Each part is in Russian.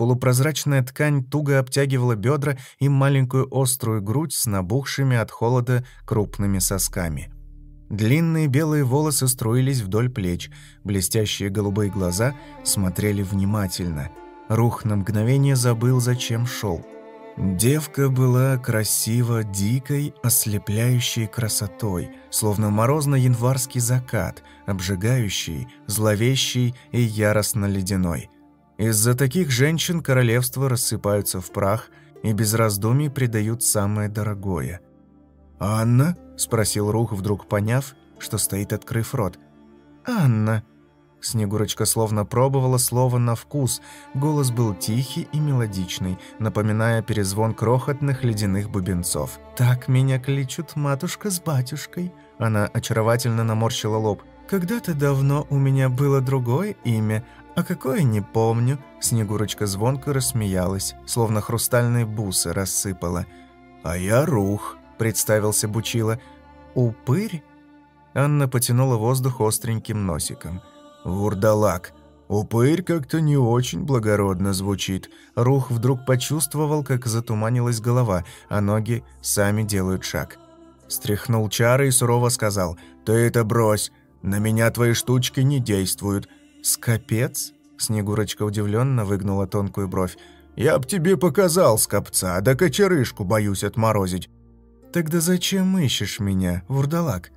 Полупрозрачная ткань туго обтягивала бедра и маленькую острую грудь с набухшими от холода крупными сосками. Длинные белые волосы струились вдоль плеч, блестящие голубые глаза смотрели внимательно. Рух на мгновение забыл, зачем шел. Девка была красива дикой, ослепляющей красотой, словно морозно-январский закат, обжигающий, зловещий и яростно-ледяной. Из-за таких женщин королевства рассыпаются в прах и без раздумий предают самое дорогое. «Анна?» – спросил Рух, вдруг поняв, что стоит, открыв рот. «Анна!» Снегурочка словно пробовала слово на вкус. Голос был тихий и мелодичный, напоминая перезвон крохотных ледяных бубенцов. «Так меня кличут матушка с батюшкой». Она очаровательно наморщила лоб. «Когда-то давно у меня было другое имя, «А какое не помню», — Снегурочка звонко рассмеялась, словно хрустальные бусы рассыпала. «А я Рух», — представился Бучила. «Упырь?» Анна потянула воздух остреньким носиком. «Вурдалак. Упырь как-то не очень благородно звучит». Рух вдруг почувствовал, как затуманилась голова, а ноги сами делают шаг. Стряхнул чары и сурово сказал, «Ты это брось, на меня твои штучки не действуют. «Скопец?» — Снегурочка удивленно выгнула тонкую бровь. «Я б тебе показал скопца, да кочерышку боюсь отморозить». «Тогда зачем ищешь меня, вурдалак?»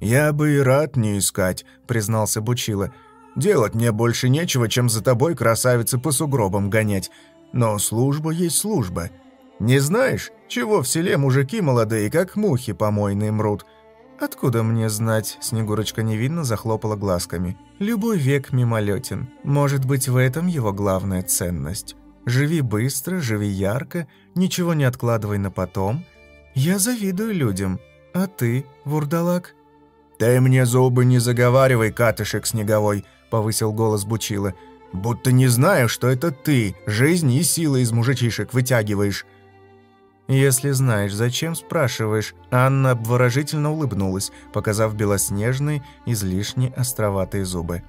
«Я бы и рад не искать», — признался Бучила. «Делать мне больше нечего, чем за тобой, красавицы, по сугробам гонять. Но служба есть служба. Не знаешь, чего в селе мужики молодые, как мухи помойные мрут?» «Откуда мне знать?» – Снегурочка невинно захлопала глазками. «Любой век мимолетен. Может быть, в этом его главная ценность. Живи быстро, живи ярко, ничего не откладывай на потом. Я завидую людям. А ты, вурдалак?» «Ты мне зубы не заговаривай, катышек снеговой», – повысил голос Бучила. «Будто не знаю, что это ты, жизнь и силы из мужичишек вытягиваешь». «Если знаешь, зачем спрашиваешь?» Анна обворожительно улыбнулась, показав белоснежные, излишне островатые зубы.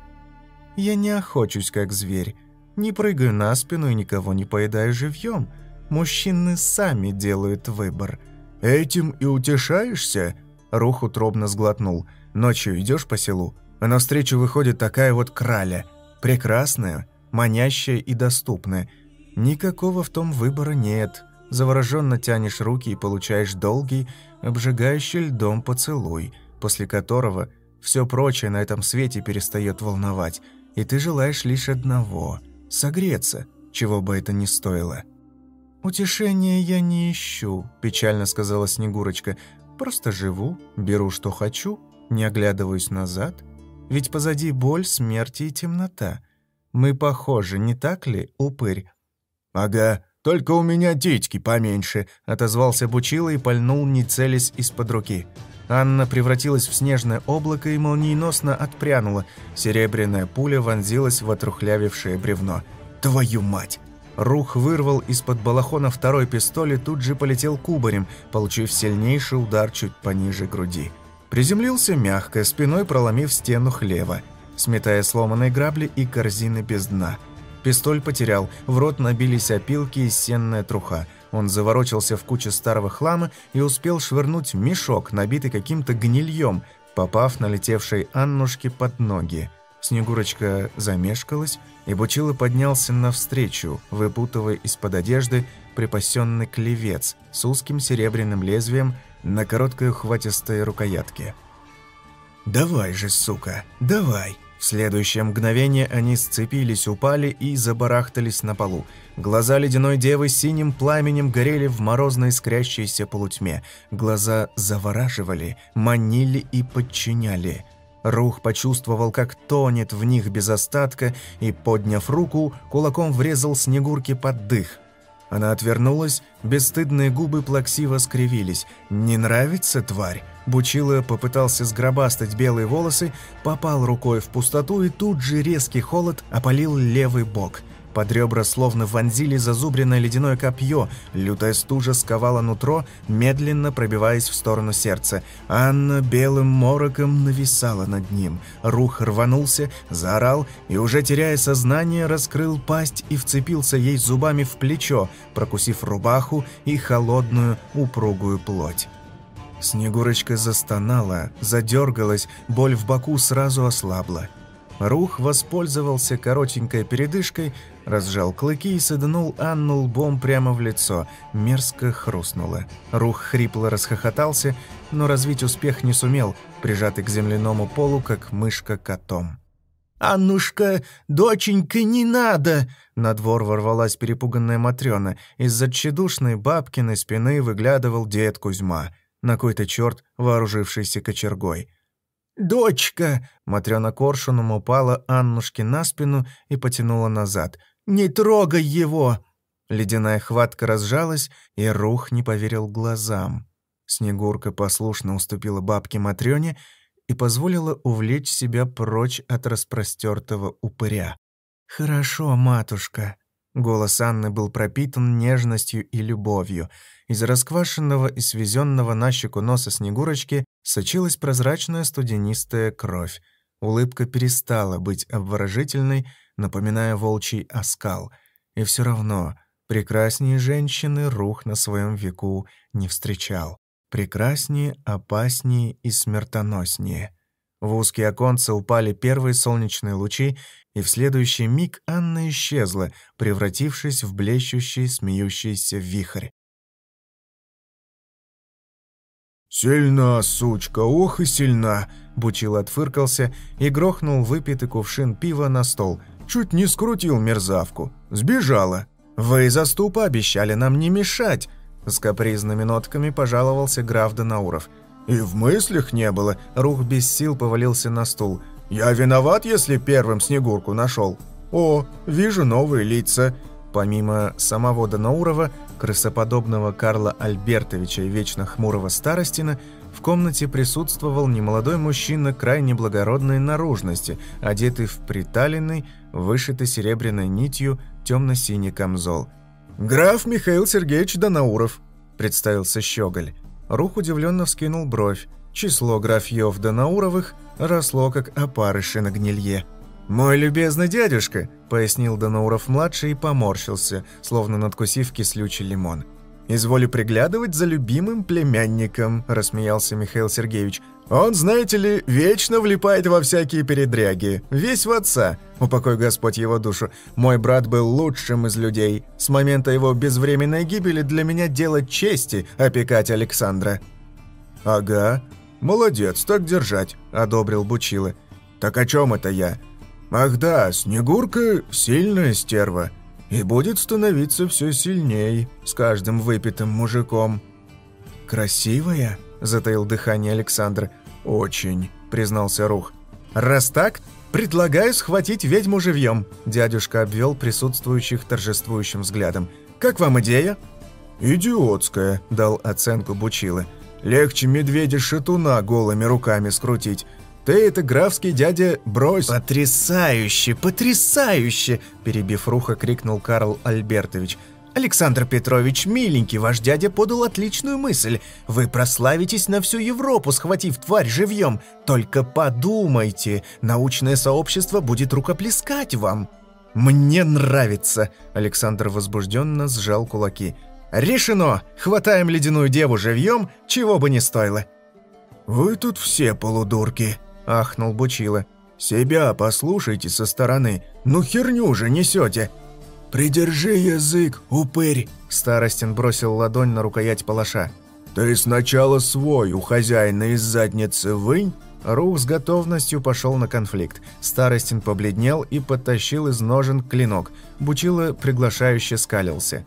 «Я не охочусь, как зверь. Не прыгаю на спину и никого не поедаю живьем. Мужчины сами делают выбор». «Этим и утешаешься?» Рух утробно сглотнул. «Ночью идешь по селу, а навстречу выходит такая вот краля. Прекрасная, манящая и доступная. Никакого в том выбора нет. Завороженно тянешь руки и получаешь долгий, обжигающий льдом поцелуй, после которого все прочее на этом свете перестает волновать, и ты желаешь лишь одного – согреться, чего бы это ни стоило. «Утешения я не ищу», – печально сказала Снегурочка. «Просто живу, беру, что хочу, не оглядываюсь назад. Ведь позади боль, смерть и темнота. Мы похожи, не так ли, упырь?» «Ага», «Только у меня титьки поменьше», — отозвался Бучила и пальнул, не целясь из-под руки. Анна превратилась в снежное облако и молниеносно отпрянула. Серебряная пуля вонзилась в отрухлявившее бревно. «Твою мать!» Рух вырвал из-под балахона второй пистоль и тут же полетел кубарем, получив сильнейший удар чуть пониже груди. Приземлился мягко, спиной проломив стену хлева, сметая сломанные грабли и корзины без дна – Пистоль потерял, в рот набились опилки и сенная труха. Он заворочился в куче старого хлама и успел швырнуть мешок, набитый каким-то гнильем, попав налетевшей Аннушке под ноги. Снегурочка замешкалась, и Бучила поднялся навстречу, выпутывая из-под одежды припасенный клевец с узким серебряным лезвием на короткой ухватистой рукоятке. «Давай же, сука, давай!» В следующее мгновение они сцепились, упали и забарахтались на полу. Глаза ледяной девы синим пламенем горели в морозной искрящейся полутьме. Глаза завораживали, манили и подчиняли. Рух почувствовал, как тонет в них без остатка, и, подняв руку, кулаком врезал Снегурке под дых. Она отвернулась, бесстыдные губы плаксиво скривились. «Не нравится, тварь?» Бучила попытался сгробастать белые волосы, попал рукой в пустоту и тут же резкий холод опалил левый бок. Под ребра словно вонзили зазубренное ледяное копье. Лютая стужа сковала нутро, медленно пробиваясь в сторону сердца. Анна белым мороком нависала над ним. Рух рванулся, заорал и, уже теряя сознание, раскрыл пасть и вцепился ей зубами в плечо, прокусив рубаху и холодную упругую плоть. Снегурочка застонала, задергалась, боль в боку сразу ослабла. Рух воспользовался коротенькой передышкой, разжал клыки и саднул Анну лбом прямо в лицо. Мерзко хрустнуло. Рух хрипло расхохотался, но развить успех не сумел, прижатый к земляному полу, как мышка котом. «Аннушка, доченька, не надо!» На двор ворвалась перепуганная Матрёна. Из-за тщедушной бабкиной спины выглядывал дед Кузьма, на кой-то черт вооружившийся кочергой. «Дочка!» — Матрёна коршуном упала Аннушке на спину и потянула назад. «Не трогай его!» Ледяная хватка разжалась, и Рух не поверил глазам. Снегурка послушно уступила бабке Матрёне и позволила увлечь себя прочь от распростертого упыря. «Хорошо, матушка». Голос Анны был пропитан нежностью и любовью — из расквашенного и свезенного на щеку носа Снегурочки сочилась прозрачная студенистая кровь. Улыбка перестала быть обворожительной, напоминая волчий оскал. И все равно прекраснее женщины рух на своем веку не встречал. Прекраснее, опаснее и смертоноснее. В узкие оконца упали первые солнечные лучи, и в следующий миг Анна исчезла, превратившись в блещущий, смеющийся вихрь. «Сильна, сучка, ох и сильна!» Бучил отфыркался и грохнул выпитый кувшин пива на стол. Чуть не скрутил мерзавку. Сбежала. «Вы заступа обещали нам не мешать!» С капризными нотками пожаловался граф Данауров. «И в мыслях не было!» Рух без сил повалился на стул. «Я виноват, если первым Снегурку нашел. О, вижу новые лица!» Помимо самого Данаурова, крысоподобного Карла Альбертовича и вечно хмурого Старостина, в комнате присутствовал немолодой мужчина крайне благородной наружности, одетый в приталенный, вышитый серебряной нитью темно-синий камзол. «Граф Михаил Сергеевич Данауров», — представился Щеголь. Рух удивленно вскинул бровь. Число графьев Данауровых росло, как опарыши на гнилье. «Мой любезный дядюшка», — пояснил Данауров-младший и поморщился, словно надкусив кислючий лимон. «Изволю приглядывать за любимым племянником», — рассмеялся Михаил Сергеевич. «Он, знаете ли, вечно влипает во всякие передряги. Весь в отца. Упокой Господь его душу. Мой брат был лучшим из людей. С момента его безвременной гибели для меня дело чести опекать Александра». «Ага. Молодец, так держать», — одобрил Бучила. «Так о чем это я? Ах да, Снегурка – сильная стерва. И будет становиться все сильней с каждым выпитым мужиком. «Красивая?» – затаил дыхание Александр. «Очень», – признался Рух. «Раз так, предлагаю схватить ведьму живьем», – дядюшка обвел присутствующих торжествующим взглядом. «Как вам идея?» «Идиотская», – дал оценку Бучила. «Легче медведя-шатуна голыми руками скрутить. Ты это графский дядя брось!» «Потрясающе! Потрясающе!» Перебив Руха, крикнул Карл Альбертович. «Александр Петрович, миленький, ваш дядя подал отличную мысль. Вы прославитесь на всю Европу, схватив тварь живьем. Только подумайте, научное сообщество будет рукоплескать вам». «Мне нравится!» Александр возбужденно сжал кулаки. «Решено! Хватаем ледяную деву живьем, чего бы ни стоило!» «Вы тут все полудурки!» Ахнул Бучила. «Себя послушайте со стороны. Ну херню же несете!» «Придержи язык, упырь!» Старостин бросил ладонь на рукоять палаша. «Ты сначала свой у хозяина из задницы вынь!» Рух с готовностью пошел на конфликт. Старостин побледнел и подтащил из ножен клинок. Бучила приглашающе скалился.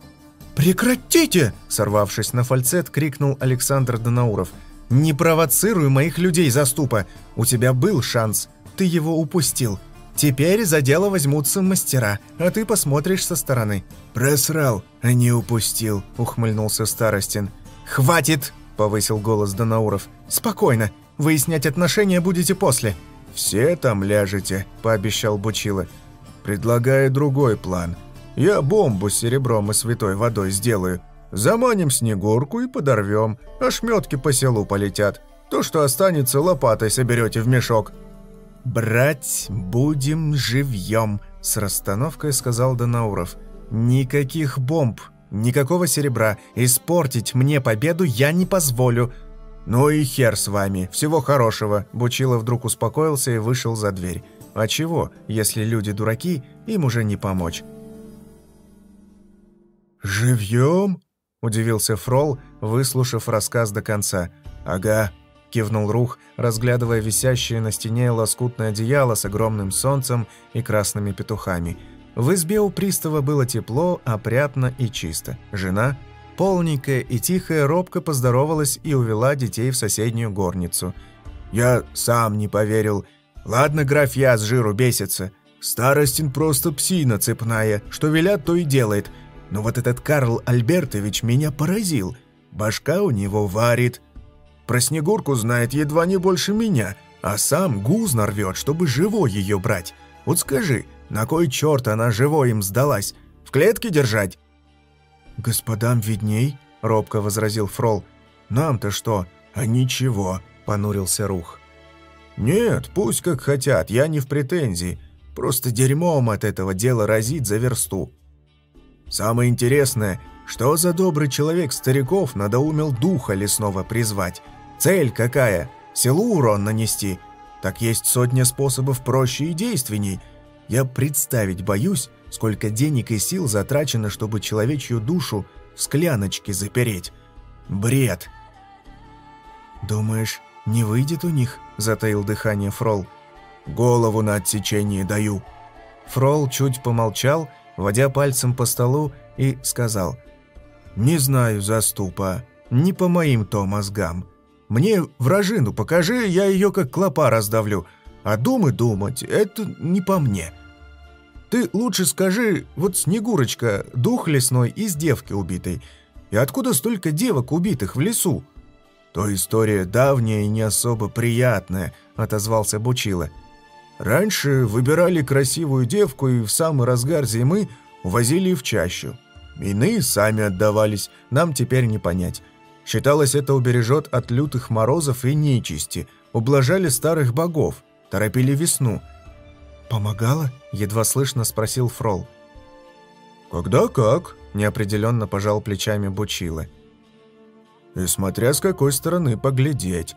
«Прекратите!» – сорвавшись на фальцет, крикнул Александр Данауров – «Не провоцируй моих людей, заступа! У тебя был шанс, ты его упустил. Теперь за дело возьмутся мастера, а ты посмотришь со стороны». «Просрал, а не упустил», — ухмыльнулся Старостин. «Хватит!» — повысил голос Данауров. «Спокойно, выяснять отношения будете после». «Все там ляжете», — пообещал Бучила. «Предлагаю другой план. Я бомбу с серебром и святой водой сделаю. Заманим Снегурку и подорвем. Ошметки по селу полетят. То, что останется, лопатой соберете в мешок». «Брать будем живьем», — с расстановкой сказал Данауров. «Никаких бомб, никакого серебра. Испортить мне победу я не позволю». «Ну и хер с вами. Всего хорошего». Бучило вдруг успокоился и вышел за дверь. «А чего, если люди дураки, им уже не помочь?» «Живьем?» – удивился Фрол, выслушав рассказ до конца. «Ага», – кивнул Рух, разглядывая висящее на стене лоскутное одеяло с огромным солнцем и красными петухами. В избе у пристава было тепло, опрятно и чисто. Жена, полненькая и тихая, робко поздоровалась и увела детей в соседнюю горницу. «Я сам не поверил. Ладно, графья с жиру бесится. Старостин просто псина цепная, что велят, то и делает. Но вот этот Карл Альбертович меня поразил. Башка у него варит. Про Снегурку знает едва не больше меня, а сам гуз нарвет, чтобы живой ее брать. Вот скажи, на кой черт она живой им сдалась? В клетке держать?» «Господам видней», — робко возразил Фрол. «Нам-то что?» «А ничего», — понурился Рух. «Нет, пусть как хотят, я не в претензии. Просто дерьмом от этого дела разит за версту. Самое интересное, что за добрый человек стариков надоумел духа лесного призвать? Цель какая? Селу урон нанести? Так есть сотня способов проще и действенней. Я представить боюсь, сколько денег и сил затрачено, чтобы человечью душу в скляночке запереть. Бред. «Думаешь, не выйдет у них?» – затаил дыхание Фрол. «Голову на отсечение даю». Фрол чуть помолчал – водя пальцем по столу, и сказал «Не знаю, заступа, не по моим то мозгам. Мне вражину покажи, я ее как клопа раздавлю, а думы думать – это не по мне. Ты лучше скажи, вот Снегурочка, дух лесной из девки убитой, и откуда столько девок убитых в лесу?» «То история давняя и не особо приятная», – отозвался Бучила – Раньше выбирали красивую девку и в самый разгар зимы увозили в чащу. Иные сами отдавались, нам теперь не понять. Считалось, это убережет от лютых морозов и нечисти. Ублажали старых богов, торопили весну. «Помогало?» – едва слышно спросил Фрол. «Когда как?» – неопределенно пожал плечами Бучила. «И смотря с какой стороны поглядеть.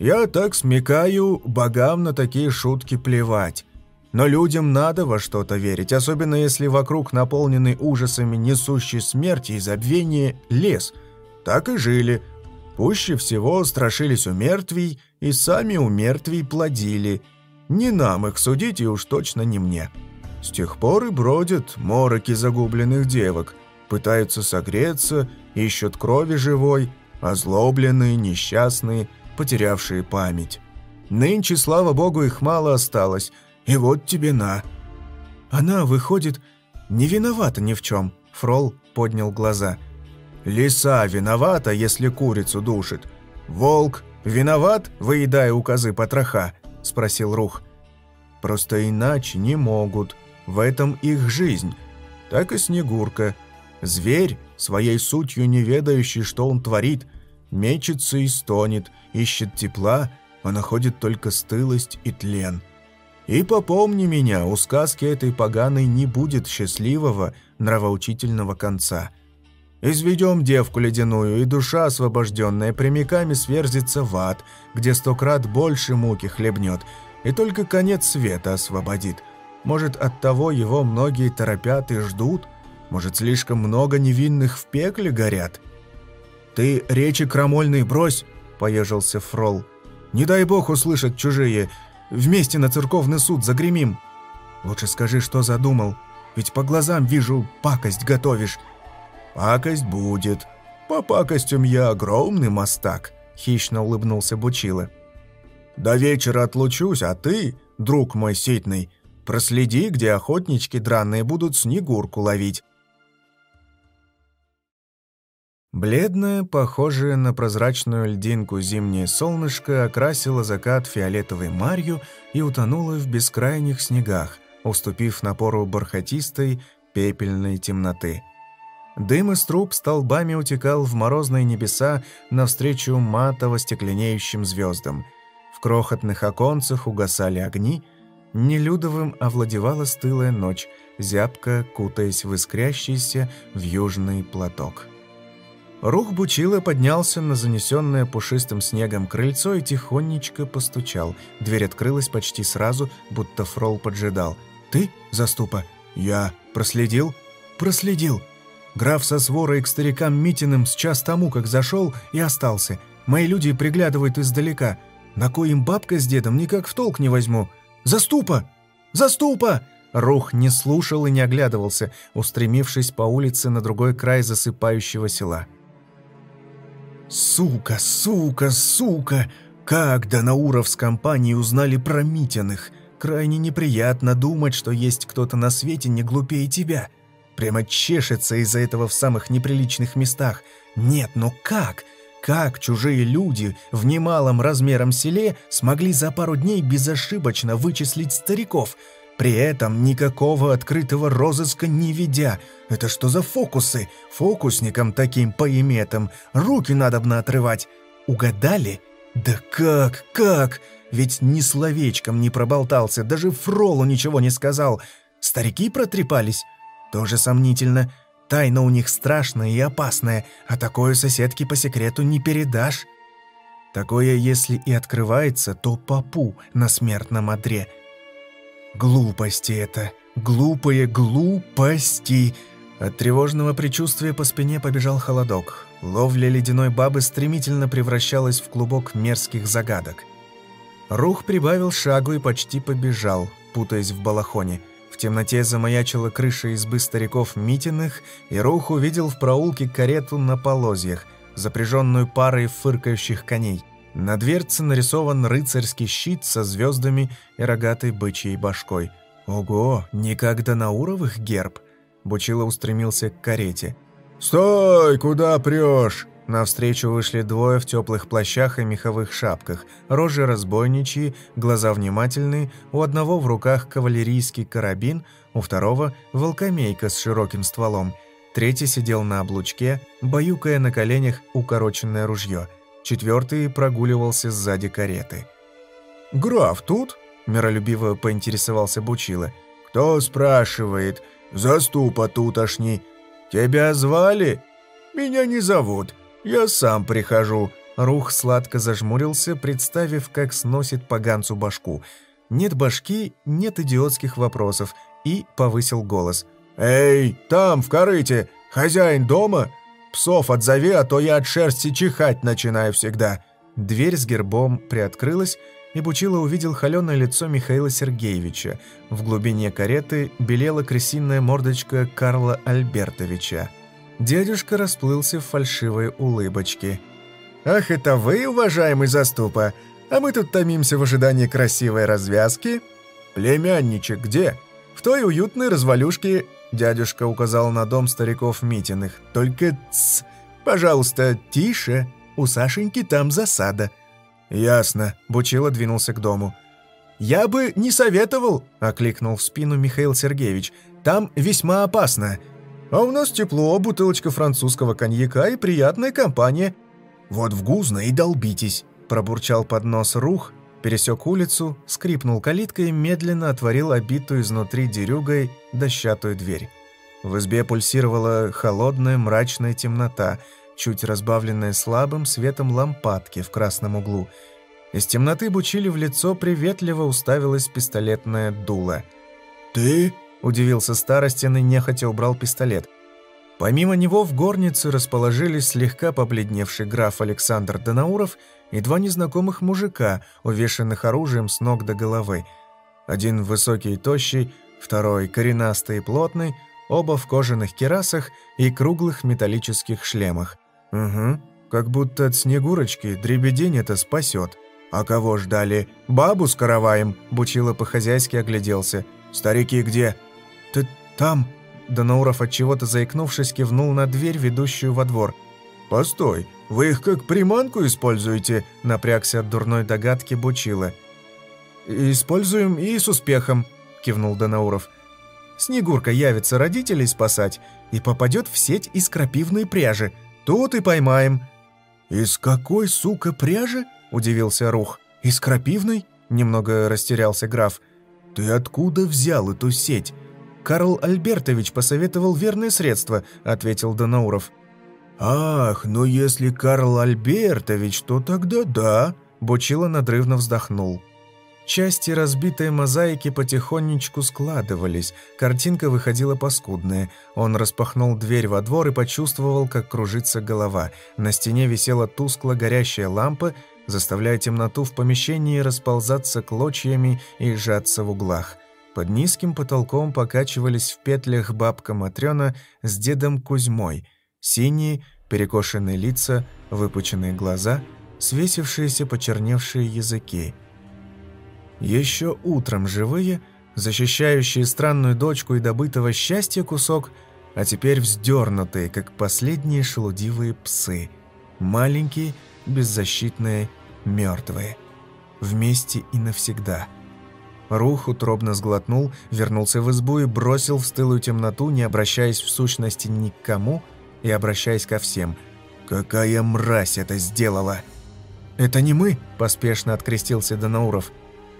Я так смекаю, богам на такие шутки плевать. Но людям надо во что-то верить, особенно если вокруг наполненный ужасами несущий смерти и забвения лес. Так и жили. Пуще всего страшились у мертвей и сами у мертвей плодили. Не нам их судить и уж точно не мне. С тех пор и бродят мороки загубленных девок, пытаются согреться, ищут крови живой, озлобленные, несчастные – потерявшие память. Нынче, слава богу, их мало осталось, и вот тебе на. Она, выходит, не виновата ни в чем. Фрол поднял глаза. Лиса виновата, если курицу душит. Волк виноват, выедая у козы потроха? Спросил Рух. Просто иначе не могут. В этом их жизнь. Так и Снегурка. Зверь, своей сутью не ведающий, что он творит – Мечется и стонет, ищет тепла, а находит только стылость и тлен. И попомни меня, у сказки этой поганой не будет счастливого, нравоучительного конца. Изведем девку ледяную, и душа, освобожденная прямиками, сверзится в ад, где сто крат больше муки хлебнет, и только конец света освободит. Может, от того его многие торопят и ждут? Может, слишком много невинных в пекле горят?» «Ты речи крамольные брось», – поежился Фрол. «Не дай бог услышать чужие. Вместе на церковный суд загремим. Лучше скажи, что задумал. Ведь по глазам вижу, пакость готовишь». «Пакость будет. По пакостям я огромный мастак», – хищно улыбнулся Бучила. «До вечера отлучусь, а ты, друг мой ситный, проследи, где охотнички драные будут снегурку ловить. Бледное, похожее на прозрачную льдинку зимнее солнышко окрасило закат фиолетовой марью и утонуло в бескрайних снегах, уступив напору бархатистой, пепельной темноты. Дым из труб столбами утекал в морозные небеса навстречу матово стекленеющим звездам. В крохотных оконцах угасали огни, нелюдовым овладевала стылая ночь, зябко кутаясь в искрящийся в южный платок. Рух Бучила поднялся на занесенное пушистым снегом крыльцо и тихонечко постучал. Дверь открылась почти сразу, будто Фрол поджидал. «Ты, заступа?» «Я. Проследил?» «Проследил. Граф со сворой к старикам Митиным с час тому, как зашел, и остался. Мои люди приглядывают издалека. На кой им бабка с дедом, никак в толк не возьму. Заступа! Заступа!» Рух не слушал и не оглядывался, устремившись по улице на другой край засыпающего села. «Сука, сука, сука! Как Данауров с компанией узнали про Митиных? Крайне неприятно думать, что есть кто-то на свете не глупее тебя. Прямо чешется из-за этого в самых неприличных местах. Нет, но как? Как чужие люди в немалом размером селе смогли за пару дней безошибочно вычислить стариков – при этом никакого открытого розыска не ведя. Это что за фокусы? Фокусникам таким поиметам руки надобно отрывать. Угадали? Да как, как? Ведь ни словечком не проболтался, даже Фролу ничего не сказал. Старики протрепались? Тоже сомнительно. Тайна у них страшная и опасная, а такое соседке по секрету не передашь. Такое, если и открывается, то попу на смертном одре – Глупости это, глупые глупости. От тревожного предчувствия по спине побежал холодок. Ловля ледяной бабы стремительно превращалась в клубок мерзких загадок. Рух прибавил шагу и почти побежал, путаясь в балахоне. В темноте замаячила крыша избы стариков Митиных, и Рух увидел в проулке карету на полозьях, запряженную парой фыркающих коней. На дверце нарисован рыцарский щит со звездами и рогатой бычьей башкой. Ого, никогда на уровых герб? Бучило устремился к карете. «Стой, куда прешь?» Навстречу вышли двое в теплых плащах и меховых шапках, рожи разбойничьи, глаза внимательные, у одного в руках кавалерийский карабин, у второго – волкомейка с широким стволом. Третий сидел на облучке, баюкая на коленях укороченное ружье – Четвертый прогуливался сзади кареты. «Граф тут?» – миролюбиво поинтересовался Бучила. «Кто спрашивает? Заступа тутошний. Тебя звали?» «Меня не зовут. Я сам прихожу». Рух сладко зажмурился, представив, как сносит поганцу башку. Нет башки, нет идиотских вопросов. И повысил голос. «Эй, там, в корыте, хозяин дома?» Псов отзови, а то я от шерсти чихать начинаю всегда». Дверь с гербом приоткрылась, и Бучило увидел холеное лицо Михаила Сергеевича. В глубине кареты белела крысиная мордочка Карла Альбертовича. Дядюшка расплылся в фальшивой улыбочке. «Ах, это вы, уважаемый заступа? А мы тут томимся в ожидании красивой развязки? Племянничек где? В той уютной развалюшке Дядюшка указал на дом стариков Митиных. «Только тс, пожалуйста, тише, у Сашеньки там засада». «Ясно», — Бучило двинулся к дому. «Я бы не советовал», — окликнул в спину Михаил Сергеевич. «Там весьма опасно. А у нас тепло, бутылочка французского коньяка и приятная компания. Вот в гузно и долбитесь», — пробурчал под нос рух, пересек улицу, скрипнул калиткой и медленно отворил обитую изнутри дерюгой дощатую дверь. В избе пульсировала холодная мрачная темнота, чуть разбавленная слабым светом лампадки в красном углу. Из темноты бучили в лицо приветливо уставилась пистолетная дуло. «Ты?» – удивился Старостин и нехотя убрал пистолет. Помимо него в горнице расположились слегка побледневший граф Александр Донауров – и два незнакомых мужика, увешанных оружием с ног до головы. Один высокий и тощий, второй коренастый и плотный, оба в кожаных керасах и круглых металлических шлемах. Угу, как будто от Снегурочки дребедень это спасет. А кого ждали? Бабу с караваем? Бучило по-хозяйски огляделся. Старики где? Ты там? Данауров от чего-то заикнувшись кивнул на дверь, ведущую во двор. «Постой, вы их как приманку используете?» – напрягся от дурной догадки Бучила. «Используем и с успехом», – кивнул Данауров. Снегурка явится родителей спасать и попадет в сеть из крапивной пряжи. Тут и поймаем». «Из какой, сука, пряжи?» – удивился Рух. «Из крапивной?» – немного растерялся граф. «Ты откуда взял эту сеть?» «Карл Альбертович посоветовал верное средство», – ответил Донауров. «Ах, ну если Карл Альбертович, то тогда да», – Бучило надрывно вздохнул. Части разбитой мозаики потихонечку складывались, картинка выходила паскудная. Он распахнул дверь во двор и почувствовал, как кружится голова. На стене висела тускло горящая лампа, заставляя темноту в помещении расползаться клочьями и сжаться в углах. Под низким потолком покачивались в петлях бабка Матрёна с дедом Кузьмой. Синие, перекошенные лица, выпученные глаза, свесившиеся почерневшие языки. Еще утром живые, защищающие странную дочку и добытого счастья кусок, а теперь вздернутые, как последние шелудивые псы. Маленькие, беззащитные, мертвые. Вместе и навсегда. Рух утробно сглотнул, вернулся в избу и бросил в стылую темноту, не обращаясь в сущности ни к кому и обращаясь ко всем. «Какая мразь это сделала!» «Это не мы!» – поспешно открестился Данауров.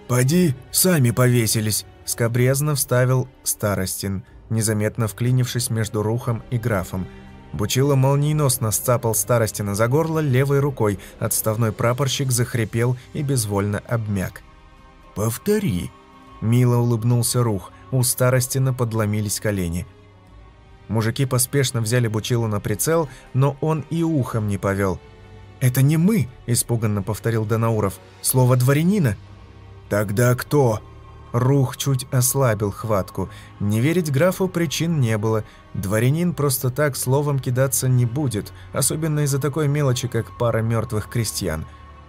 «Поди, сами повесились», — скобрезно вставил Старостин, незаметно вклинившись между Рухом и графом. Бучило молниеносно сцапал Старостина за горло левой рукой, отставной прапорщик захрипел и безвольно обмяк. «Повтори», — мило улыбнулся Рух, у Старостина подломились колени. Мужики поспешно взяли Бучилу на прицел, но он и ухом не повел. «Это не мы», — испуганно повторил Данауров. «Слово дворянина». «Тогда кто?» Рух чуть ослабил хватку. Не верить графу причин не было. Дворянин просто так словом кидаться не будет, особенно из-за такой мелочи, как пара мертвых крестьян.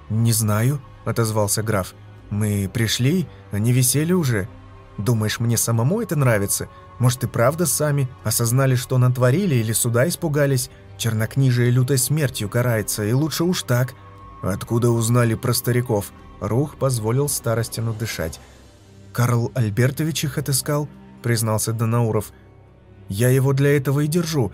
«Не знаю», — отозвался граф. «Мы пришли, они висели уже. Думаешь, мне самому это нравится? Может, и правда сами? Осознали, что натворили или суда испугались? Чернокнижие лютой смертью карается, и лучше уж так». «Откуда узнали про стариков?» Рух позволил старостину дышать. «Карл Альбертович их отыскал», — признался Данауров. «Я его для этого и держу».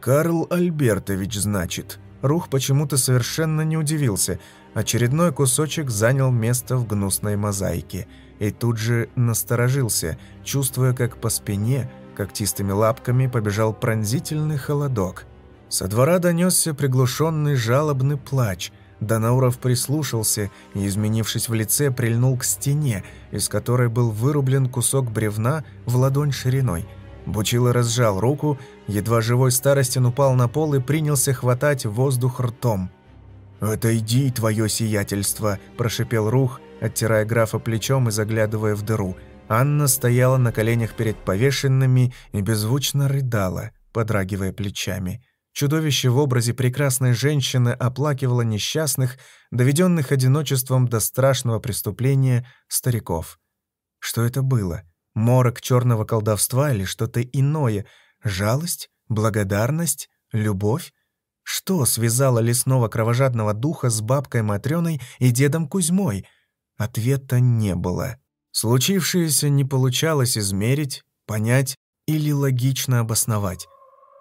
«Карл Альбертович, значит». Рух почему-то совершенно не удивился. Очередной кусочек занял место в гнусной мозаике. И тут же насторожился, чувствуя, как по спине, когтистыми лапками побежал пронзительный холодок. Со двора донесся приглушенный жалобный плач — Данауров прислушался и, изменившись в лице, прильнул к стене, из которой был вырублен кусок бревна в ладонь шириной. Бучило разжал руку, едва живой старостин упал на пол и принялся хватать воздух ртом. «Отойди, твое сиятельство!» – прошипел Рух, оттирая графа плечом и заглядывая в дыру. Анна стояла на коленях перед повешенными и беззвучно рыдала, подрагивая плечами. Чудовище в образе прекрасной женщины оплакивало несчастных, доведенных одиночеством до страшного преступления стариков. Что это было? Морок черного колдовства или что-то иное? Жалость? Благодарность? Любовь? Что связало лесного кровожадного духа с бабкой Матрёной и дедом Кузьмой? Ответа не было. Случившееся не получалось измерить, понять или логично обосновать.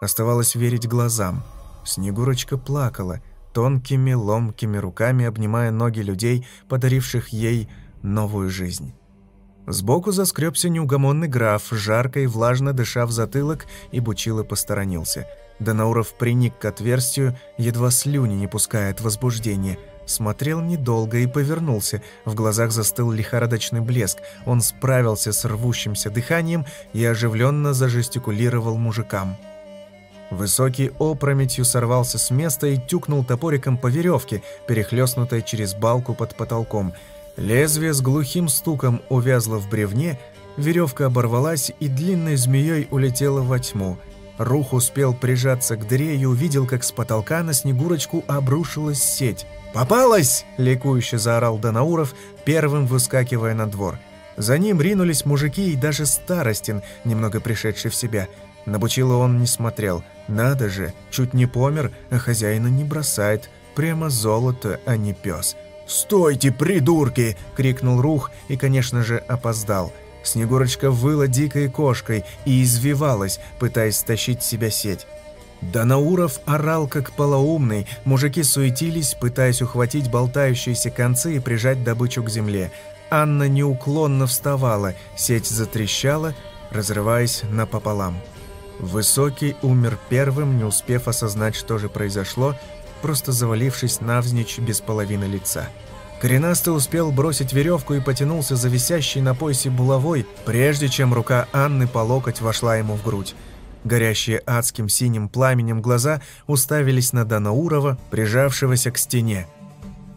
Оставалось верить глазам. Снегурочка плакала, тонкими, ломкими руками обнимая ноги людей, подаривших ей новую жизнь. Сбоку заскребся неугомонный граф, жарко и влажно дыша в затылок, и Бучило посторонился. Данауров приник к отверстию, едва слюни не пуская от возбуждения. Смотрел недолго и повернулся. В глазах застыл лихорадочный блеск. Он справился с рвущимся дыханием и оживленно зажестикулировал мужикам. Высокий опрометью сорвался с места и тюкнул топориком по веревке, перехлестнутой через балку под потолком. Лезвие с глухим стуком увязло в бревне, веревка оборвалась и длинной змеей улетела во тьму. Рух успел прижаться к дыре и увидел, как с потолка на Снегурочку обрушилась сеть. «Попалась!» – ликующе заорал Данауров, первым выскакивая на двор. За ним ринулись мужики и даже Старостин, немного пришедший в себя – на Бучила он не смотрел. Надо же, чуть не помер, а хозяина не бросает. Прямо золото, а не пес. «Стойте, придурки!» — крикнул Рух и, конечно же, опоздал. Снегурочка выла дикой кошкой и извивалась, пытаясь стащить с себя сеть. Данауров орал как полоумный, мужики суетились, пытаясь ухватить болтающиеся концы и прижать добычу к земле. Анна неуклонно вставала, сеть затрещала, разрываясь напополам. Высокий умер первым, не успев осознать, что же произошло, просто завалившись навзничь без половины лица. Коренастый успел бросить веревку и потянулся за висящей на поясе булавой, прежде чем рука Анны по локоть вошла ему в грудь. Горящие адским синим пламенем глаза уставились на Данаурова, прижавшегося к стене.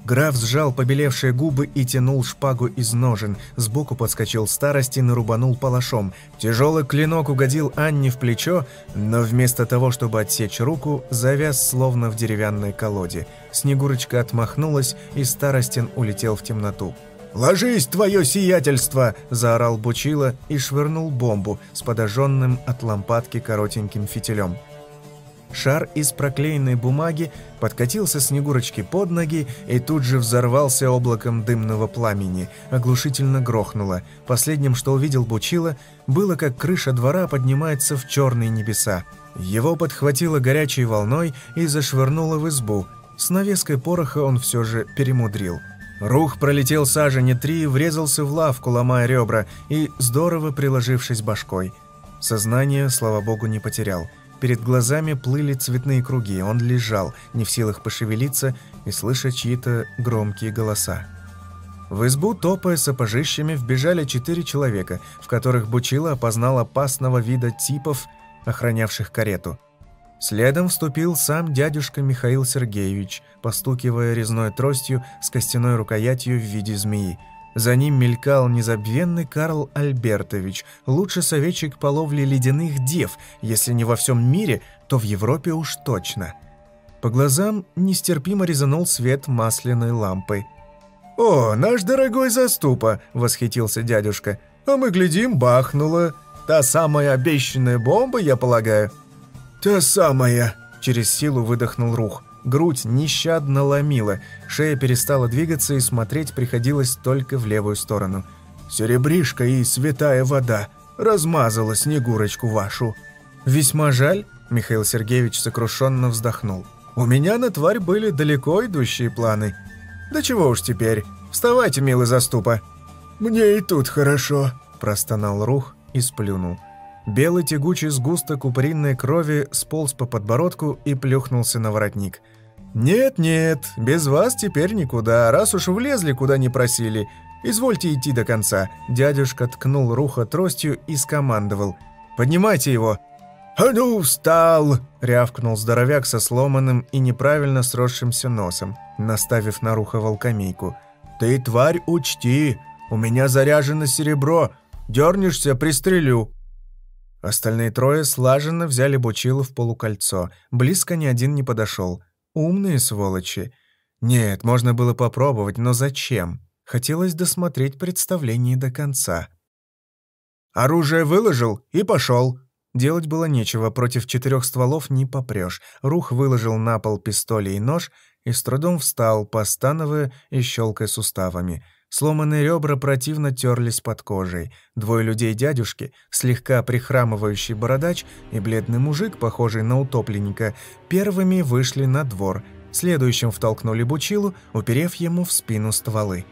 Граф сжал побелевшие губы и тянул шпагу из ножен. Сбоку подскочил старостин и рубанул палашом. Тяжелый клинок угодил Анне в плечо, но вместо того, чтобы отсечь руку, завяз словно в деревянной колоде. Снегурочка отмахнулась, и старостин улетел в темноту. «Ложись, твое сиятельство!» – заорал Бучила и швырнул бомбу с подожженным от лампадки коротеньким фитилем. Шар из проклеенной бумаги подкатился Снегурочке под ноги и тут же взорвался облаком дымного пламени, оглушительно грохнуло. Последним, что увидел Бучила, было, как крыша двора поднимается в черные небеса. Его подхватило горячей волной и зашвырнуло в избу. С навеской пороха он все же перемудрил. Рух пролетел сажени три, врезался в лавку, ломая ребра, и здорово приложившись башкой. Сознание, слава богу, не потерял. Перед глазами плыли цветные круги, он лежал, не в силах пошевелиться и слыша чьи-то громкие голоса. В избу, топая сапожищами, вбежали четыре человека, в которых Бучила опознал опасного вида типов, охранявших карету – Следом вступил сам дядюшка Михаил Сергеевич, постукивая резной тростью с костяной рукоятью в виде змеи. За ним мелькал незабвенный Карл Альбертович, лучший советчик по ловле ледяных дев, если не во всем мире, то в Европе уж точно. По глазам нестерпимо резанул свет масляной лампы. «О, наш дорогой заступа!» – восхитился дядюшка. «А мы глядим, бахнула. Та самая обещанная бомба, я полагаю». «Та самая!» – через силу выдохнул Рух. Грудь нещадно ломила, шея перестала двигаться и смотреть приходилось только в левую сторону. «Серебришка и святая вода размазала Снегурочку вашу». «Весьма жаль», – Михаил Сергеевич сокрушенно вздохнул. «У меня на тварь были далеко идущие планы. Да чего уж теперь. Вставайте, милый заступа». «Мне и тут хорошо», – простонал Рух и сплюнул. Белый тягучий сгусток упыринной крови сполз по подбородку и плюхнулся на воротник. «Нет-нет, без вас теперь никуда, раз уж влезли, куда не просили. Извольте идти до конца». Дядюшка ткнул Руха тростью и скомандовал. «Поднимайте его!» «А ну, встал!» — рявкнул здоровяк со сломанным и неправильно сросшимся носом, наставив на Руха волкомейку. «Ты, тварь, учти! У меня заряжено серебро! Дернешься — пристрелю!» Остальные трое слаженно взяли Бучилу в полукольцо. Близко ни один не подошел. Умные сволочи. Нет, можно было попробовать, но зачем? Хотелось досмотреть представление до конца. Оружие выложил и пошел. Делать было нечего, против четырех стволов не попрешь. Рух выложил на пол пистоли и нож и с трудом встал, постановая и щелкая суставами — Сломанные ребра противно терлись под кожей. Двое людей дядюшки, слегка прихрамывающий бородач и бледный мужик, похожий на утопленника, первыми вышли на двор. Следующим втолкнули Бучилу, уперев ему в спину стволы.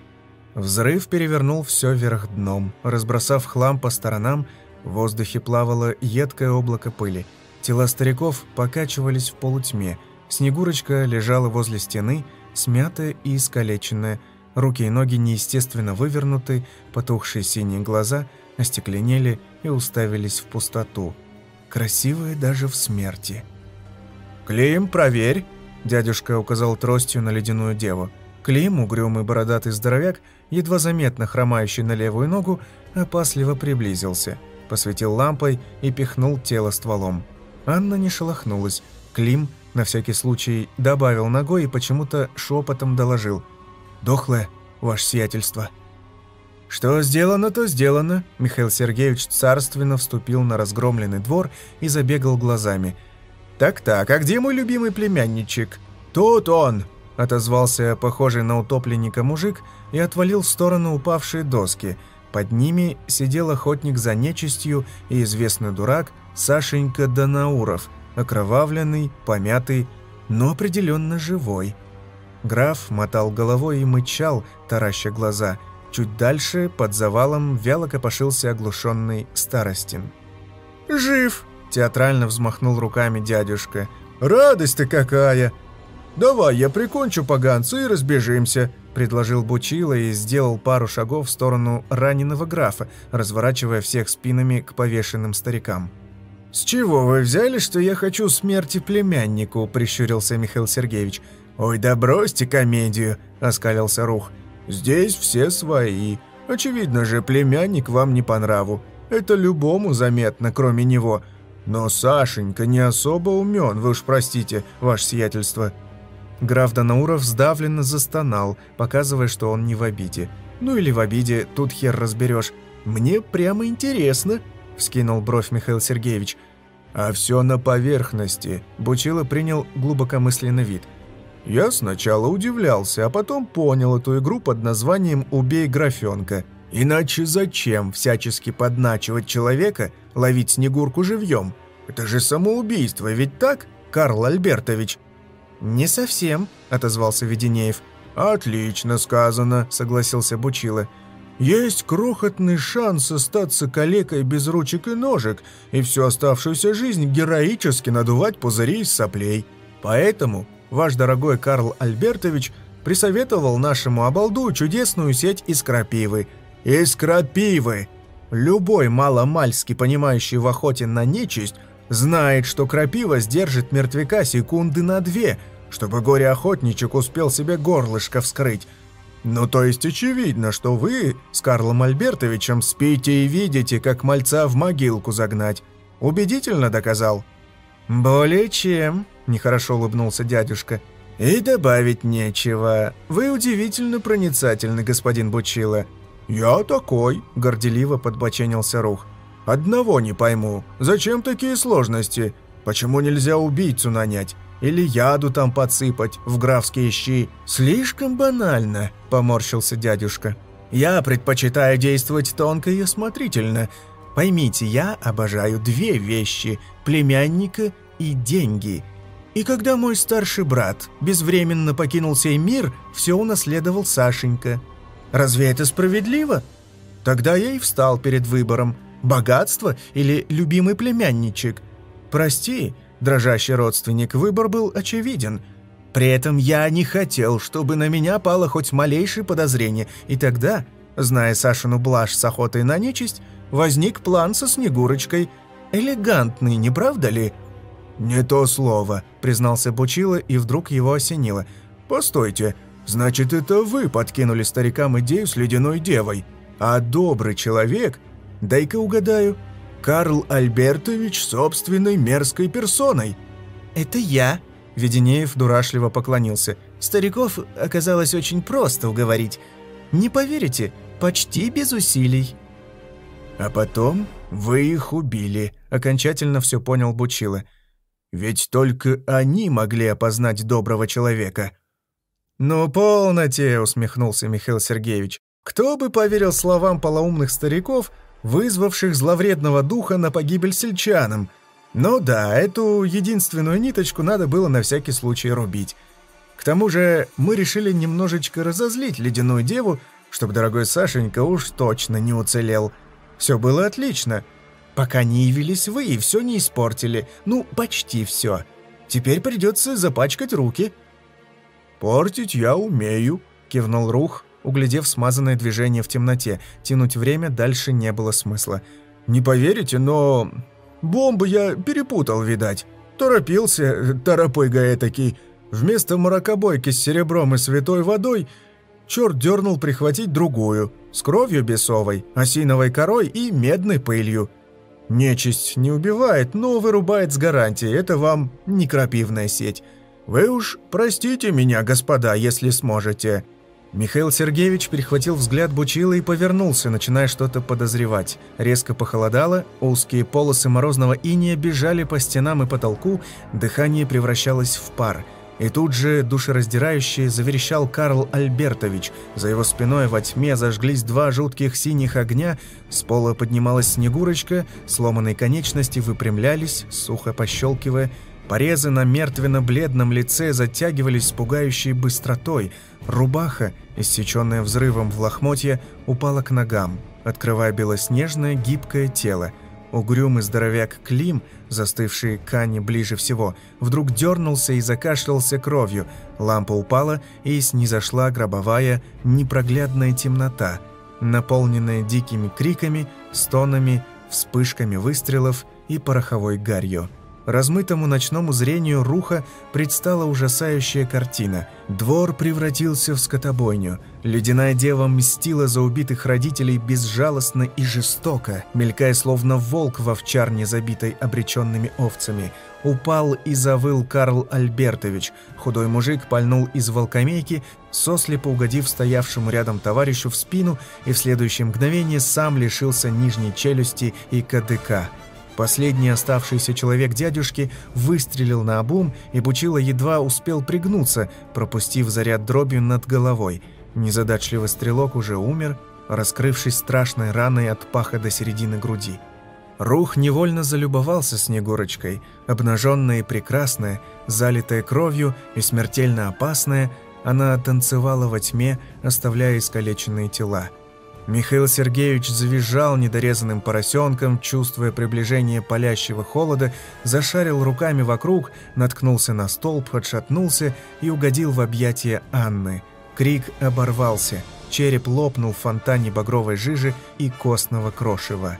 Взрыв перевернул все вверх дном. Разбросав хлам по сторонам, в воздухе плавало едкое облако пыли. Тела стариков покачивались в полутьме. Снегурочка лежала возле стены, смятая и искалеченная, Руки и ноги неестественно вывернуты, потухшие синие глаза остекленели и уставились в пустоту. Красивые даже в смерти. «Клим, проверь!» – дядюшка указал тростью на ледяную деву. Клим, угрюмый бородатый здоровяк, едва заметно хромающий на левую ногу, опасливо приблизился, посветил лампой и пихнул тело стволом. Анна не шелохнулась. Клим, на всякий случай, добавил ногой и почему-то шепотом доложил – дохлое, ваше сиятельство». «Что сделано, то сделано», — Михаил Сергеевич царственно вступил на разгромленный двор и забегал глазами. «Так-так, а где мой любимый племянничек?» «Тут он!» — отозвался похожий на утопленника мужик и отвалил в сторону упавшие доски. Под ними сидел охотник за нечистью и известный дурак Сашенька Данауров, окровавленный, помятый, но определенно живой. Граф мотал головой и мычал, тараща глаза. Чуть дальше, под завалом, вяло копошился оглушенный Старостин. «Жив!» – театрально взмахнул руками дядюшка. «Радость-то какая! Давай я прикончу поганца и разбежимся!» – предложил Бучила и сделал пару шагов в сторону раненого графа, разворачивая всех спинами к повешенным старикам. «С чего вы взяли, что я хочу смерти племяннику?» – прищурился Михаил Сергеевич. «Ой, да бросьте комедию!» – оскалился Рух. «Здесь все свои. Очевидно же, племянник вам не по нраву. Это любому заметно, кроме него. Но Сашенька не особо умен, вы уж простите, ваше сиятельство». Граф Данауров сдавленно застонал, показывая, что он не в обиде. «Ну или в обиде, тут хер разберешь. Мне прямо интересно», – вскинул бровь Михаил Сергеевич. «А все на поверхности», – Бучило принял глубокомысленный вид. «Я сначала удивлялся, а потом понял эту игру под названием «Убей графенка». Иначе зачем всячески подначивать человека, ловить Снегурку живьем? Это же самоубийство, ведь так, Карл Альбертович?» «Не совсем», — отозвался Веденеев. «Отлично сказано», — согласился Бучила. «Есть крохотный шанс остаться калекой без ручек и ножек и всю оставшуюся жизнь героически надувать пузыри из соплей. Поэтому ваш дорогой Карл Альбертович присоветовал нашему обалду чудесную сеть из крапивы. Из крапивы! Любой маломальски понимающий в охоте на нечисть Знает, что крапива сдержит мертвяка секунды на две, чтобы горе-охотничек успел себе горлышко вскрыть. Ну, то есть очевидно, что вы с Карлом Альбертовичем спите и видите, как мальца в могилку загнать. Убедительно доказал?» «Более чем», – нехорошо улыбнулся дядюшка. «И добавить нечего. Вы удивительно проницательны, господин Бучила». «Я такой», – горделиво подбоченился Рух. Одного не пойму. Зачем такие сложности? Почему нельзя убийцу нанять? Или яду там подсыпать в графские щи? Слишком банально, поморщился дядюшка. Я предпочитаю действовать тонко и осмотрительно. Поймите, я обожаю две вещи – племянника и деньги. И когда мой старший брат безвременно покинул сей мир, все унаследовал Сашенька. Разве это справедливо? Тогда я и встал перед выбором – Богатство или любимый племянничек? Прости, дрожащий родственник, выбор был очевиден. При этом я не хотел, чтобы на меня пало хоть малейшее подозрение, и тогда, зная Сашину блажь с охотой на нечисть, возник план со Снегурочкой. Элегантный, не правда ли?» «Не то слово», — признался Бучила, и вдруг его осенило. «Постойте, значит, это вы подкинули старикам идею с ледяной девой, а добрый человек Дай-ка угадаю. Карл Альбертович собственной мерзкой персоной. Это я. Веденеев дурашливо поклонился. Стариков оказалось очень просто уговорить. Не поверите, почти без усилий. А потом вы их убили, окончательно все понял Бучила. Ведь только они могли опознать доброго человека. «Ну, полноте!» — усмехнулся Михаил Сергеевич. «Кто бы поверил словам полоумных стариков, вызвавших зловредного духа на погибель сельчанам. Но да, эту единственную ниточку надо было на всякий случай рубить. К тому же мы решили немножечко разозлить ледяную деву, чтобы дорогой Сашенька уж точно не уцелел. Все было отлично. Пока не явились вы и все не испортили. Ну, почти все. Теперь придется запачкать руки. «Портить я умею», — кивнул Рух, углядев смазанное движение в темноте. Тянуть время дальше не было смысла. «Не поверите, но... Бомбы я перепутал, видать. Торопился, торопыга этакий. Вместо маракобойки с серебром и святой водой черт дернул прихватить другую, с кровью бесовой, осиновой корой и медной пылью. Нечисть не убивает, но вырубает с гарантией, это вам не крапивная сеть. Вы уж простите меня, господа, если сможете». Михаил Сергеевич перехватил взгляд Бучила и повернулся, начиная что-то подозревать. Резко похолодало, узкие полосы морозного иния бежали по стенам и потолку, дыхание превращалось в пар. И тут же душераздирающе заверещал Карл Альбертович. За его спиной во тьме зажглись два жутких синих огня, с пола поднималась Снегурочка, сломанные конечности выпрямлялись, сухо пощелкивая. Порезы на мертвенно-бледном лице затягивались с пугающей быстротой. Рубаха, иссеченная взрывом в лохмотье, упала к ногам, открывая белоснежное гибкое тело – Угрюмый здоровяк Клим, застывший к Анне ближе всего, вдруг дернулся и закашлялся кровью. Лампа упала, и снизошла гробовая, непроглядная темнота, наполненная дикими криками, стонами, вспышками выстрелов и пороховой гарью. Размытому ночному зрению Руха предстала ужасающая картина. Двор превратился в скотобойню. Ледяная дева мстила за убитых родителей безжалостно и жестоко, мелькая словно волк в овчарне, забитой обреченными овцами. Упал и завыл Карл Альбертович. Худой мужик пальнул из волкомейки, сослепо угодив стоявшему рядом товарищу в спину и в следующее мгновение сам лишился нижней челюсти и КДК. Последний оставшийся человек дядюшки выстрелил на обум, и Бучила едва успел пригнуться, пропустив заряд дробью над головой. Незадачливый стрелок уже умер, раскрывшись страшной раной от паха до середины груди. Рух невольно залюбовался Снегурочкой, обнаженная и прекрасная, залитая кровью и смертельно опасная, она танцевала во тьме, оставляя искалеченные тела. Михаил Сергеевич завизжал недорезанным поросенком, чувствуя приближение палящего холода, зашарил руками вокруг, наткнулся на столб, отшатнулся и угодил в объятия Анны. Крик оборвался, череп лопнул в фонтане багровой жижи и костного крошева.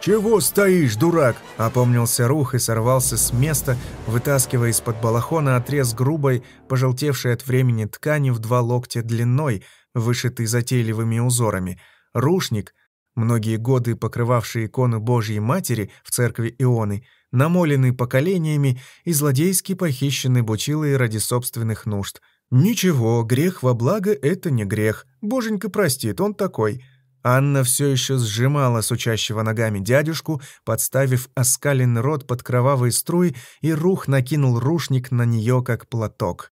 «Чего стоишь, дурак?» – опомнился Рух и сорвался с места, вытаскивая из-под балахона отрез грубой, пожелтевшей от времени ткани в два локтя длиной – вышитый затейливыми узорами, рушник, многие годы покрывавший икону Божьей Матери в церкви Ионы, намоленный поколениями и злодейски похищенный бучилой ради собственных нужд. Ничего, грех во благо — это не грех. Боженька простит, он такой. Анна все еще сжимала сучащего ногами дядюшку, подставив оскаленный рот под кровавые струи, и рух накинул рушник на нее, как платок.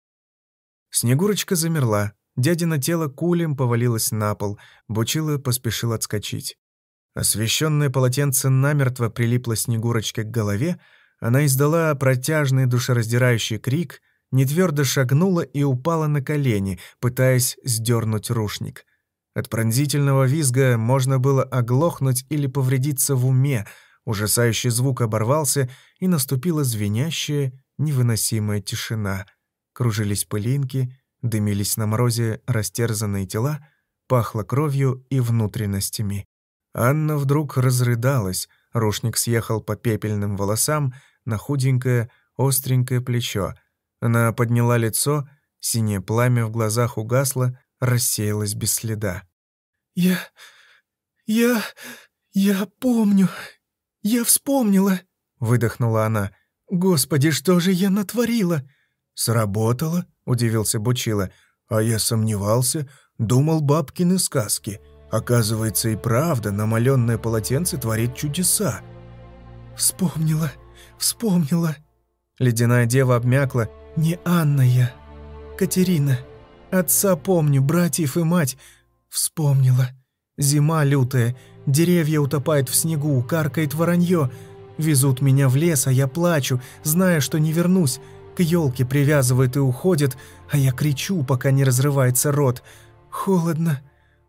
Снегурочка замерла, Дядина тело кулем повалилось на пол, Бучила поспешил отскочить. Освещенное полотенце намертво прилипло Снегурочке к голове, она издала протяжный душераздирающий крик, нетвердо шагнула и упала на колени, пытаясь сдернуть рушник. От пронзительного визга можно было оглохнуть или повредиться в уме, ужасающий звук оборвался, и наступила звенящая, невыносимая тишина. Кружились пылинки — Дымились на морозе растерзанные тела, пахло кровью и внутренностями. Анна вдруг разрыдалась, рушник съехал по пепельным волосам на худенькое, остренькое плечо. Она подняла лицо, синее пламя в глазах угасло, рассеялось без следа. «Я... я... я помню. Я вспомнила», — выдохнула она. «Господи, что же я натворила?» «Сработало?» — удивился Бучила. «А я сомневался, думал бабкины сказки. Оказывается, и правда, намаленное полотенце творит чудеса». «Вспомнила, вспомнила». Ледяная дева обмякла. «Не Анна я, Катерина. Отца помню, братьев и мать. Вспомнила. Зима лютая, деревья утопают в снегу, каркает воронье. Везут меня в лес, а я плачу, зная, что не вернусь. К елке привязывают и уходят, а я кричу, пока не разрывается рот. Холодно,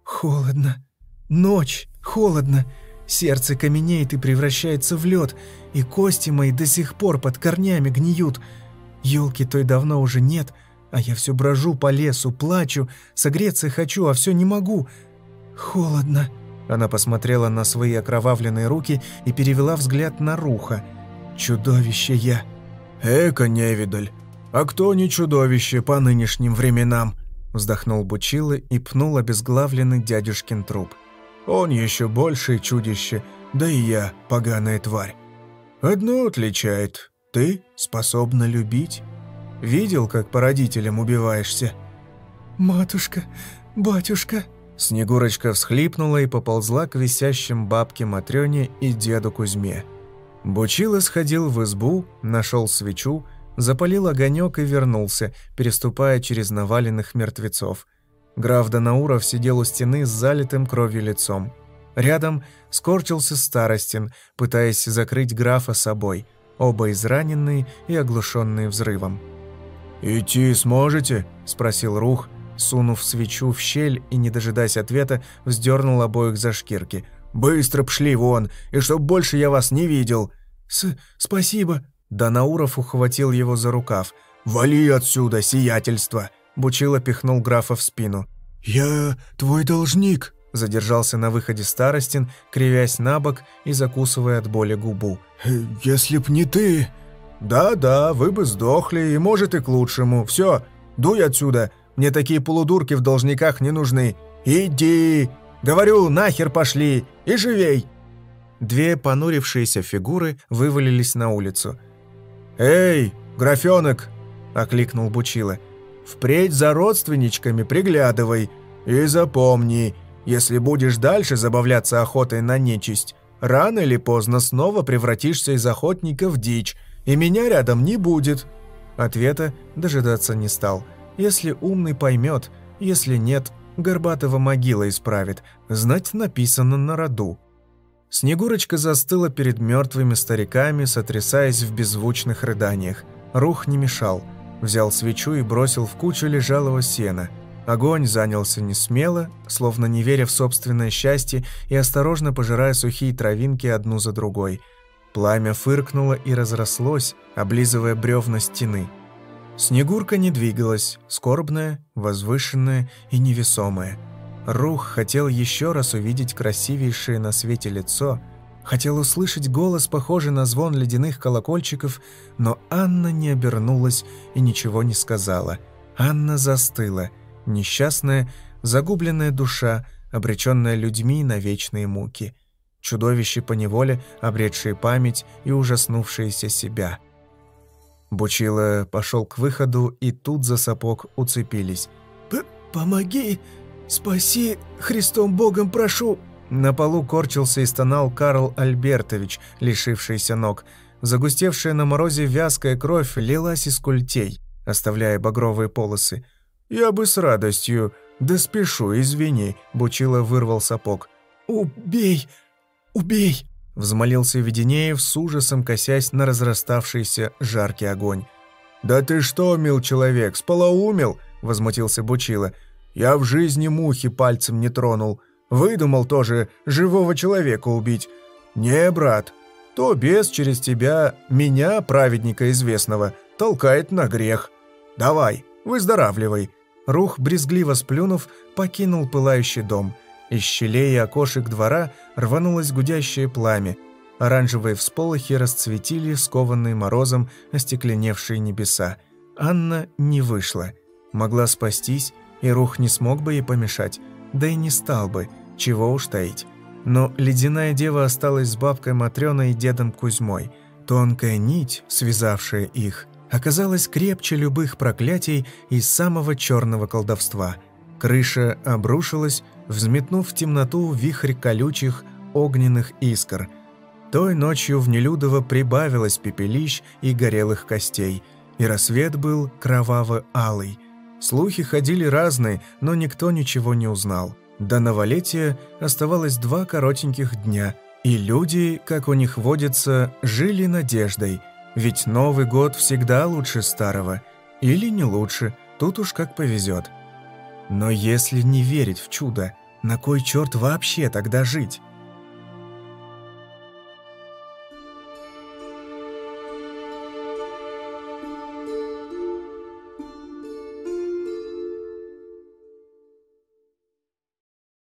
холодно. Ночь, холодно. Сердце каменеет и превращается в лед, и кости мои до сих пор под корнями гниют. Елки той давно уже нет, а я все брожу по лесу, плачу, согреться хочу, а все не могу. Холодно. Она посмотрела на свои окровавленные руки и перевела взгляд на Руха. «Чудовище я!» «Эка, невидаль, а кто не чудовище по нынешним временам?» Вздохнул Бучило и пнул обезглавленный дядюшкин труп. «Он еще большее чудище, да и я, поганая тварь. Одно отличает, ты способна любить. Видел, как по родителям убиваешься?» «Матушка, батюшка...» Снегурочка всхлипнула и поползла к висящим бабке Матрёне и деду Кузьме. Бучило сходил в избу, нашел свечу, Запалил огонек и вернулся, переступая через наваленных мертвецов. Граф Данауров сидел у стены с залитым кровью лицом. Рядом скорчился Старостин, пытаясь закрыть графа собой, оба израненные и оглушенные взрывом. «Идти сможете?» – спросил Рух, сунув свечу в щель и, не дожидаясь ответа, вздернул обоих за шкирки. «Быстро пшли вон, и чтоб больше я вас не видел!» «С... спасибо!» Данауров ухватил его за рукав. «Вали отсюда, сиятельство!» Бучило пихнул графа в спину. «Я твой должник!» Задержался на выходе Старостин, кривясь на бок и закусывая от боли губу. «Э, «Если б не ты...» «Да-да, вы бы сдохли, и может и к лучшему. Все, дуй отсюда. Мне такие полудурки в должниках не нужны. Иди! Говорю, нахер пошли! И живей!» Две понурившиеся фигуры вывалились на улицу. «Эй, графёнок!» – окликнул Бучила. «Впредь за родственничками приглядывай. И запомни, если будешь дальше забавляться охотой на нечисть, рано или поздно снова превратишься из охотника в дичь, и меня рядом не будет». Ответа дожидаться не стал. Если умный поймет, если нет, Горбатого могила исправит. Знать написано на роду. Снегурочка застыла перед мертвыми стариками, сотрясаясь в беззвучных рыданиях. Рух не мешал. Взял свечу и бросил в кучу лежалого сена. Огонь занялся не смело, словно не веря в собственное счастье и осторожно пожирая сухие травинки одну за другой. Пламя фыркнуло и разрослось, облизывая бревна стены. Снегурка не двигалась, скорбная, возвышенная и невесомая – Рух хотел еще раз увидеть красивейшее на свете лицо, хотел услышать голос, похожий на звон ледяных колокольчиков, но Анна не обернулась и ничего не сказала. Анна застыла, несчастная, загубленная душа, обреченная людьми на вечные муки. Чудовище поневоле, обретшие память и ужаснувшиеся себя. Бучила пошел к выходу, и тут за сапог уцепились. «Помоги!» «Спаси, Христом Богом прошу!» На полу корчился и стонал Карл Альбертович, лишившийся ног. Загустевшая на морозе вязкая кровь лилась из культей, оставляя багровые полосы. «Я бы с радостью, да спешу, извини», — Бучила вырвал сапог. «Убей! Убей!» — взмолился Веденеев с ужасом, косясь на разраставшийся жаркий огонь. «Да ты что, мил человек, сполоумел?» — возмутился Бучила. Я в жизни мухи пальцем не тронул. Выдумал тоже живого человека убить. Не, брат, то бес через тебя, меня, праведника известного, толкает на грех. Давай, выздоравливай». Рух, брезгливо сплюнув, покинул пылающий дом. Из щелей и окошек двора рванулось гудящее пламя. Оранжевые всполохи расцветили скованные морозом остекленевшие небеса. Анна не вышла. Могла спастись, и Рух не смог бы ей помешать, да и не стал бы, чего уж таить. Но ледяная дева осталась с бабкой Матрёной и дедом Кузьмой. Тонкая нить, связавшая их, оказалась крепче любых проклятий и самого черного колдовства. Крыша обрушилась, взметнув в темноту вихрь колючих огненных искр. Той ночью в Нелюдово прибавилось пепелищ и горелых костей, и рассвет был кроваво-алый – Слухи ходили разные, но никто ничего не узнал. До новолетия оставалось два коротеньких дня, и люди, как у них водится, жили надеждой, ведь Новый год всегда лучше старого. Или не лучше, тут уж как повезет. Но если не верить в чудо, на кой черт вообще тогда жить?